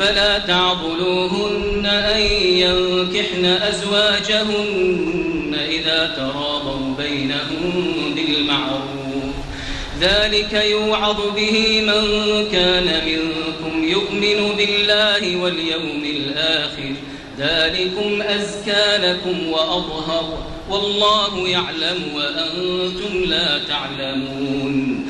فلا تعضلوهن أن ينكحن أزواجهن إذا تراضوا بينهم بالمعروف. ذلك يوعظ به من كان منكم يؤمن بالله واليوم الآخر. ذلكم أزكى لكم وأظهر. والله يعلم وأنتم لا تعلمون.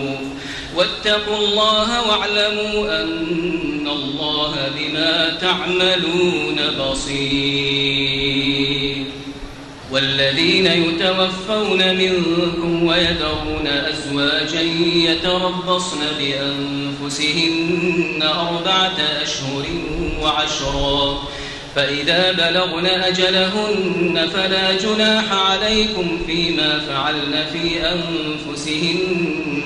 واتقوا الله واعلموا أن الله بما تعملون بصير. والذين يتوفون منكم ويذرون أزواجا يتربصن بأنفسهن أربعة أشهر وعشرا. فإذا بلغن أجلهن فلا جناح عليكم فيما فعلن في أنفسهن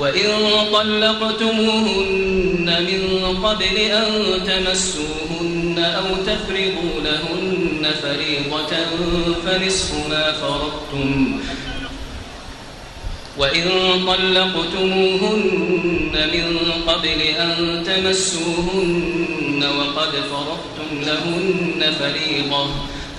وإن طلقتموهن من قبل أن تمسوهن أو تفرضوا لهن فريضة فنصف ما فرضتم وإن طلقتموهن من قبل أن تمسوهن وقد فرضتم لهن فريضة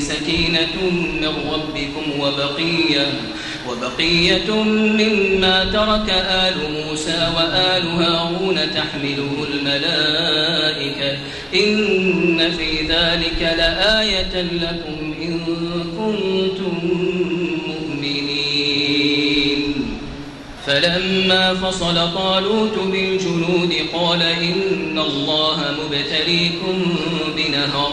سكينة من ربكم وبقية وبقية مما ترك آل موسى وآل هارون تحمله الملائكة. إن في ذلك لآية لكم إن كنتم مؤمنين. فلما فصل طالوت بالجنود قال إن الله مبتليكم بنهر.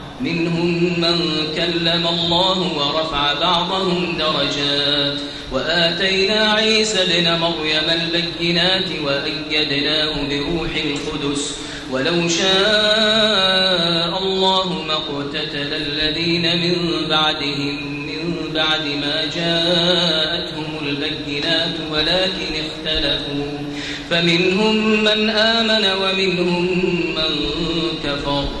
منهم من كلم الله ورفع بعضهم درجات. وآتينا عيسى ابن مريم البينات وأيدناه بروح القدس. ولو شاء الله ما اقتتل الذين من بعدهم من بعد ما جاءتهم البينات ولكن اختلفوا. فمنهم من آمن ومنهم من كفر.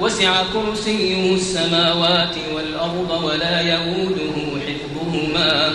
وسع كرسيه السماوات والأرض ولا يؤوده حفظهما.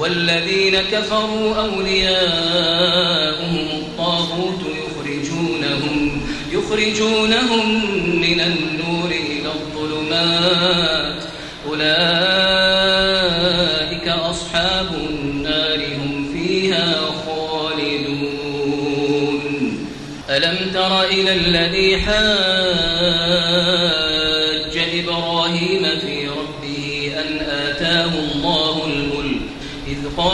والذين كفروا أولياؤهم الطاغوت يخرجونهم يخرجونهم من النور إلى الظلمات. أولئك أصحاب النار هم فيها خالدون. ألم تر إلى الذي حاج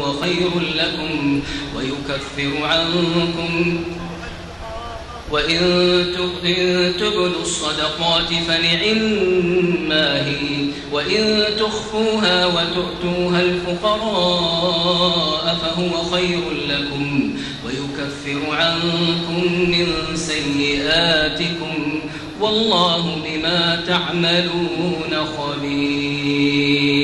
فهو خير لكم ويكفر عنكم. وإن تبدوا الصدقات فنعما هي وإن تخفوها وتؤتوها الفقراء فهو خير لكم ويكفر عنكم من سيئاتكم. والله بما تعملون خبير.